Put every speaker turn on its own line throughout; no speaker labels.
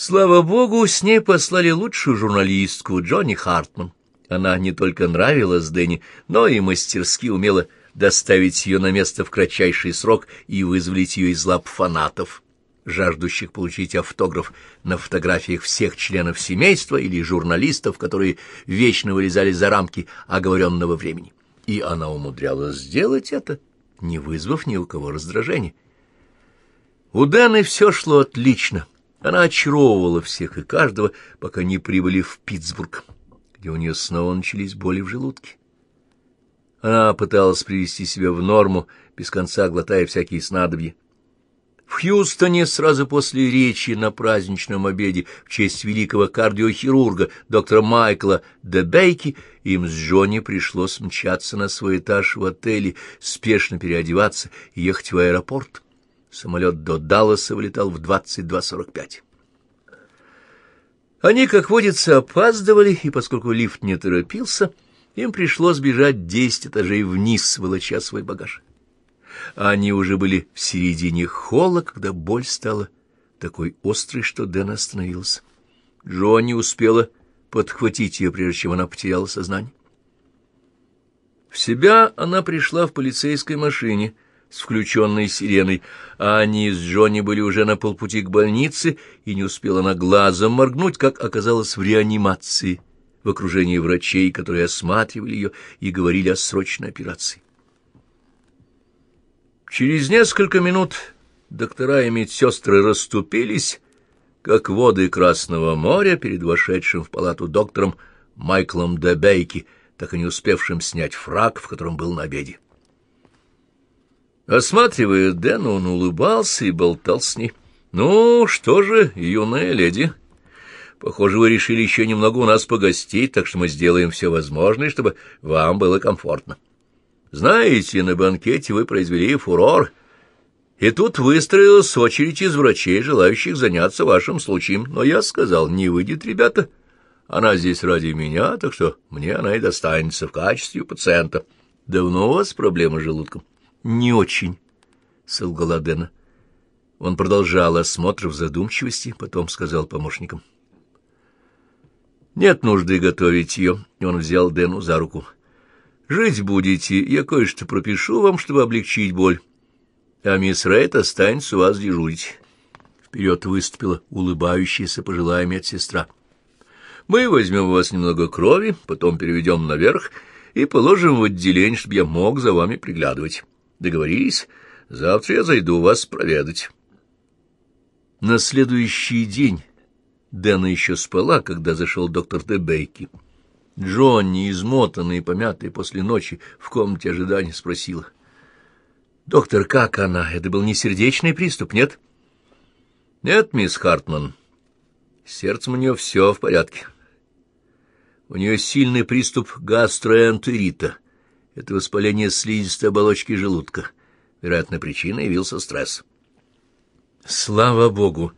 Слава богу, с ней послали лучшую журналистку Джонни Хартман. Она не только нравилась Дэнни, но и мастерски умела доставить ее на место в кратчайший срок и вызволить ее из лап фанатов, жаждущих получить автограф на фотографиях всех членов семейства или журналистов, которые вечно вылезали за рамки оговоренного времени. И она умудрялась сделать это, не вызвав ни у кого раздражения. У Дэны все шло отлично. Она очаровывала всех и каждого, пока не прибыли в Питтсбург, где у нее снова начались боли в желудке. Она пыталась привести себя в норму, без конца глотая всякие снадобья. В Хьюстоне сразу после речи на праздничном обеде в честь великого кардиохирурга доктора Майкла Дебейки им с Джонни пришлось мчаться на свой этаж в отеле, спешно переодеваться и ехать в аэропорт. Самолет до Далласа вылетал в 22.45. Они, как водится, опаздывали, и поскольку лифт не торопился, им пришлось бежать десять этажей вниз, волоча свой багаж. Они уже были в середине холла, когда боль стала такой острой, что Дэн остановился. Джонни успела подхватить ее, прежде чем она потеряла сознание. В себя она пришла в полицейской машине — с включенной сиреной, а они с Джонни были уже на полпути к больнице, и не успела она глазом моргнуть, как оказалось в реанимации, в окружении врачей, которые осматривали ее и говорили о срочной операции. Через несколько минут доктора и медсестры расступились, как воды Красного моря перед вошедшим в палату доктором Майклом Дебейки, так и не успевшим снять фраг, в котором был на обеде. Осматривая Дэна, он улыбался и болтал с ней. «Ну, что же, юная леди, похоже, вы решили еще немного у нас погостить, так что мы сделаем все возможное, чтобы вам было комфортно. Знаете, на банкете вы произвели фурор, и тут выстроилась очередь из врачей, желающих заняться вашим случаем. Но я сказал, не выйдет, ребята, она здесь ради меня, так что мне она и достанется в качестве пациента. Давно у вас проблемы с желудком?» Не очень, — солгала Дэна. Он продолжал осмотр в задумчивости, потом сказал помощникам. — Нет нужды готовить ее, — он взял Дэну за руку. — Жить будете, я кое-что пропишу вам, чтобы облегчить боль. А мисс Рейд останется у вас дежурить. Вперед выступила улыбающаяся пожилая медсестра. — Мы возьмем у вас немного крови, потом переведем наверх и положим в отделение, чтобы я мог за вами приглядывать. Договорились? Завтра я зайду вас проведать. На следующий день Дэна еще спала, когда зашел доктор Дебейки. Джонни, измотанный и помятый после ночи, в комнате ожидания спросила. — Доктор, как она? Это был не сердечный приступ, нет? — Нет, мисс Хартман. С сердцем у нее все в порядке. У нее сильный приступ гастроэнтерита — это воспаление слизистой оболочки желудка. Вероятно, причиной явился стресс. Слава богу!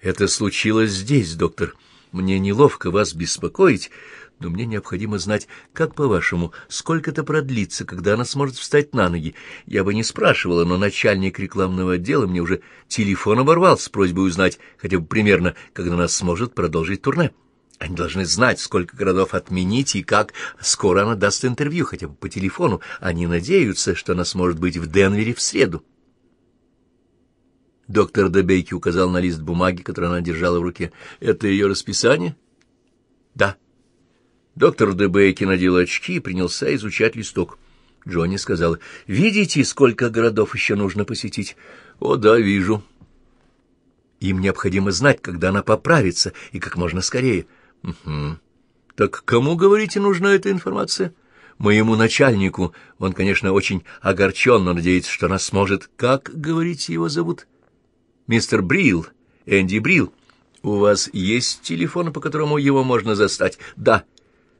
Это случилось здесь, доктор. Мне неловко вас беспокоить, но мне необходимо знать, как, по-вашему, сколько это продлится, когда она сможет встать на ноги. Я бы не спрашивала, но начальник рекламного отдела мне уже телефон оборвал с просьбой узнать хотя бы примерно, когда она сможет продолжить турне. Они должны знать, сколько городов отменить и как скоро она даст интервью, хотя бы по телефону. Они надеются, что она сможет быть в Денвере в среду. Доктор Дебейки указал на лист бумаги, который она держала в руке. «Это ее расписание?» «Да». Доктор Дебейки надел очки и принялся изучать листок. Джонни сказала, «Видите, сколько городов еще нужно посетить?» «О, да, вижу». «Им необходимо знать, когда она поправится, и как можно скорее». Угу. Так кому, говорите, нужна эта информация? Моему начальнику. Он, конечно, очень огорчен, но надеется, что она сможет. Как, говорите, его зовут? Мистер Брил, Энди Брил. У вас есть телефон, по которому его можно застать? Да.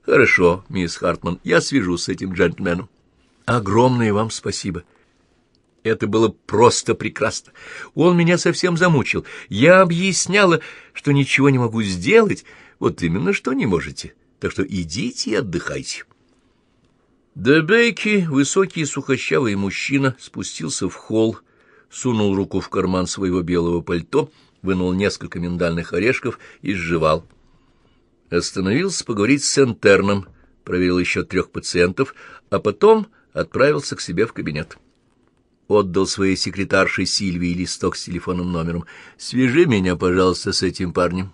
Хорошо, мисс Хартман, я свяжусь с этим джентльменом. Огромное вам спасибо. Это было просто прекрасно. Он меня совсем замучил. Я объясняла, что ничего не могу сделать, вот именно что не можете. Так что идите и отдыхайте. Дебейки, высокий сухощавый мужчина, спустился в холл, сунул руку в карман своего белого пальто вынул несколько миндальных орешков и сживал. Остановился поговорить с интерном, проверил еще трех пациентов, а потом отправился к себе в кабинет. Отдал своей секретарше Сильвии листок с телефонным номером. «Свяжи меня, пожалуйста, с этим парнем».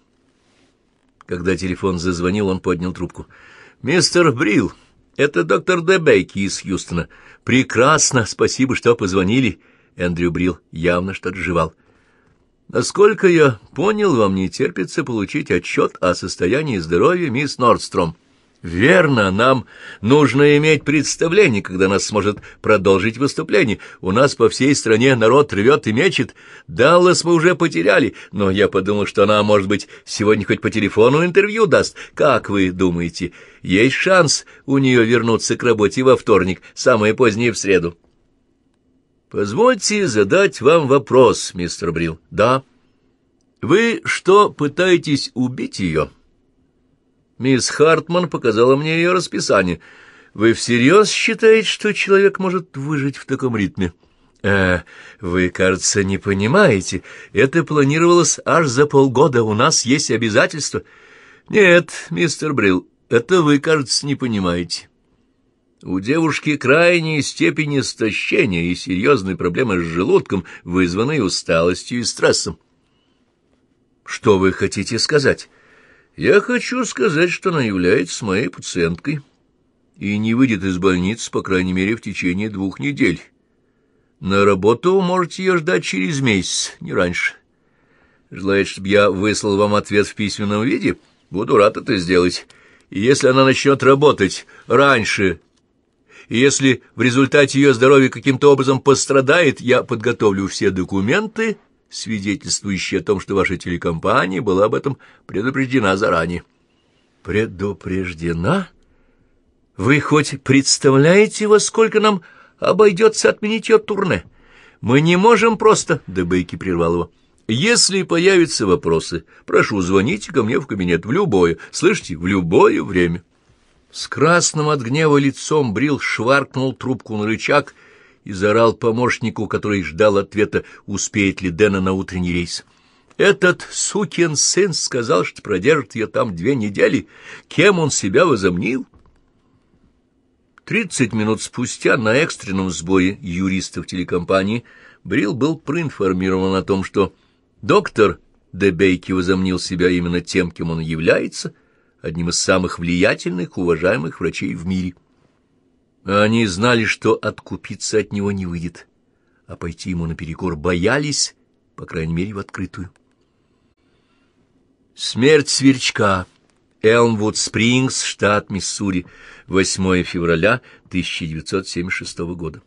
Когда телефон зазвонил, он поднял трубку. «Мистер Брил, это доктор Дебейки из Хьюстона. Прекрасно, спасибо, что позвонили». Эндрю Брил явно что-то жевал. Насколько я понял, вам не терпится получить отчет о состоянии здоровья мисс Нордстром. Верно, нам нужно иметь представление, когда нас сможет продолжить выступление. У нас по всей стране народ рвет и мечет. Даллас мы уже потеряли, но я подумал, что она, может быть, сегодня хоть по телефону интервью даст. Как вы думаете, есть шанс у нее вернуться к работе во вторник, самое позднее в среду? Позвольте задать вам вопрос, мистер Брил. Да. Вы что, пытаетесь убить ее? Мисс Хартман показала мне ее расписание. Вы всерьез считаете, что человек может выжить в таком ритме? Э, вы, кажется, не понимаете. Это планировалось аж за полгода. У нас есть обязательства. Нет, мистер Брил, это вы, кажется, не понимаете. У девушки крайняя степень истощения и серьезные проблемы с желудком, вызванные усталостью и стрессом. Что вы хотите сказать? Я хочу сказать, что она является моей пациенткой и не выйдет из больницы, по крайней мере, в течение двух недель. На работу можете ее ждать через месяц, не раньше. Желаете, чтобы я выслал вам ответ в письменном виде? Буду рад это сделать. И если она начнет работать раньше и если в результате ее здоровье каким-то образом пострадает, я подготовлю все документы, свидетельствующие о том, что ваша телекомпания была об этом предупреждена заранее. Предупреждена? Вы хоть представляете, во сколько нам обойдется отменить ее турне? Мы не можем просто... Дебейки прервал его. Если появятся вопросы, прошу, звоните ко мне в кабинет в любое, слышите, в любое время. С красным от гнева лицом Брил шваркнул трубку на рычаг и заорал помощнику, который ждал ответа, успеет ли Дэна на утренний рейс. «Этот сукин сын сказал, что продержит ее там две недели. Кем он себя возомнил?» Тридцать минут спустя на экстренном сборе юристов телекомпании Брил был проинформирован о том, что доктор Дебейки возомнил себя именно тем, кем он является — одним из самых влиятельных, уважаемых врачей в мире. Они знали, что откупиться от него не выйдет, а пойти ему наперекор боялись, по крайней мере, в открытую. Смерть сверчка. Элмвуд Спрингс, штат Миссури, 8 февраля 1976 года.